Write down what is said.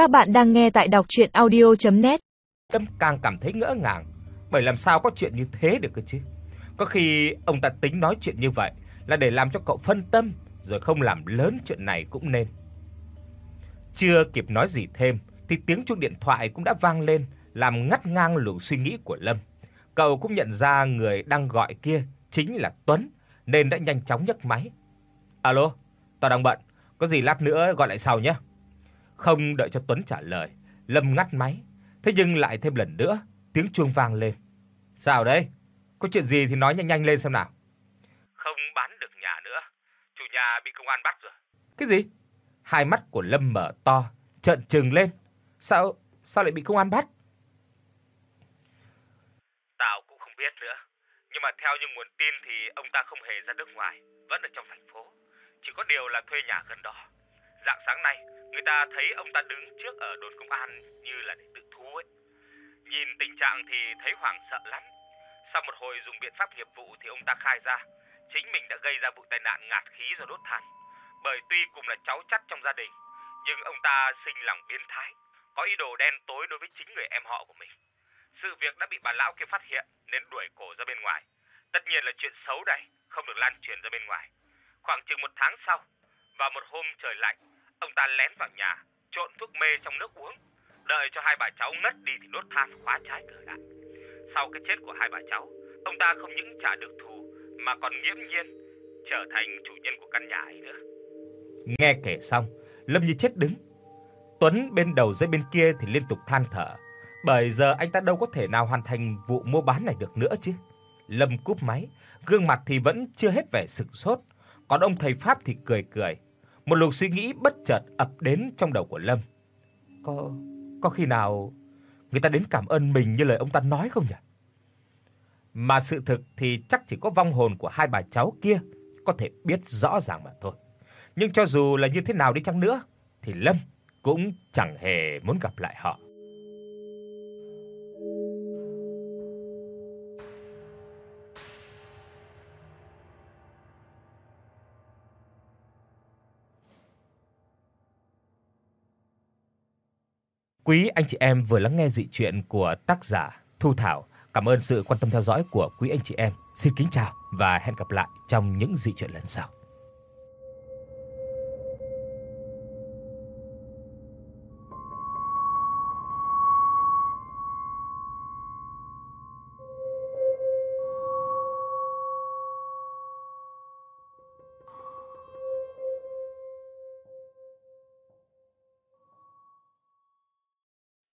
Các bạn đang nghe tại đọc audio net Lâm càng cảm thấy ngỡ ngàng, bởi làm sao có chuyện như thế được cơ chứ? Có khi ông ta tính nói chuyện như vậy là để làm cho cậu phân tâm rồi không làm lớn chuyện này cũng nên. Chưa kịp nói gì thêm thì tiếng chuông điện thoại cũng đã vang lên, làm ngắt ngang luồng suy nghĩ của Lâm. Cậu cũng nhận ra người đang gọi kia chính là Tuấn, nên đã nhanh chóng nhấc máy. "Alo, tao đang bận, có gì lát nữa gọi lại sau nhé." Không đợi cho Tuấn trả lời, Lâm ngắt máy, thế nhưng lại thêm lần nữa, tiếng chuông vang lên. "Sao đấy? Có chuyện gì thì nói nhanh nhanh lên xem nào." Không bán được nhà nữa, chủ nhà bị công an bắt rồi. "Cái gì?" Hai mắt của Lâm mở to, trợn trừng lên. "Sao sao lại bị công an bắt?" Tao cũng không biết nữa, nhưng mà theo những nguồn tin thì ông ta không hề ra nước ngoài, vẫn ở trong thành phố, chỉ có điều là thuê nhà gần đó. Dạng sáng nay, ta thấy ông ta đứng trước ở đồn công an như là để tự thú ấy. Nhìn tình trạng thì thấy hoảng sợ lắm. Sau một hồi dùng biện pháp nghiệp vụ thì ông ta khai ra, chính mình đã gây ra vụ tai nạn ngạt khí do đốt than. Bởi tuy cùng là cháu chắt trong gia đình, nhưng ông ta sinh lòng biến thái, có ý đồ đen tối đối với chính người em họ của mình. Sự việc đã bị bà lão kia phát hiện nên đuổi cổ ra bên ngoài. Tất nhiên là chuyện xấu đây, không được lan truyền ra bên ngoài. Khoảng chừng một tháng sau, vào một hôm trời lạnh, ông ta lén vào nhà, trộn thuốc mê trong nước uống, đợi cho hai bà cháu ngất đi thì đốt than khóa trái cửa lại. Sau cái chết của hai bà cháu, ông ta không những trả được thù mà còn nghiễm nhiên trở thành chủ nhân của căn nhà ấy nữa. Nghe kể xong, Lâm như chết đứng. Tuấn bên đầu dây bên kia thì liên tục than thở, bởi giờ anh ta đâu có thể nào hoàn thành vụ mua bán này được nữa chứ. Lâm cúp máy, gương mặt thì vẫn chưa hết vẻ sửng sốt, còn ông thầy pháp thì cười cười. Một luồng suy nghĩ bất chợt ập đến trong đầu của Lâm. Có có khi nào người ta đến cảm ơn mình như lời ông ta nói không nhỉ? Mà sự thực thì chắc chỉ có vong hồn của hai bà cháu kia có thể biết rõ ràng mà thôi. Nhưng cho dù là như thế nào đi chăng nữa thì Lâm cũng chẳng hề muốn gặp lại họ. Quý anh chị em vừa lắng nghe dị truyện của tác giả Thu Thảo. Cảm ơn sự quan tâm theo dõi của quý anh chị em. Xin kính chào và hẹn gặp lại trong những dị truyện lần sau.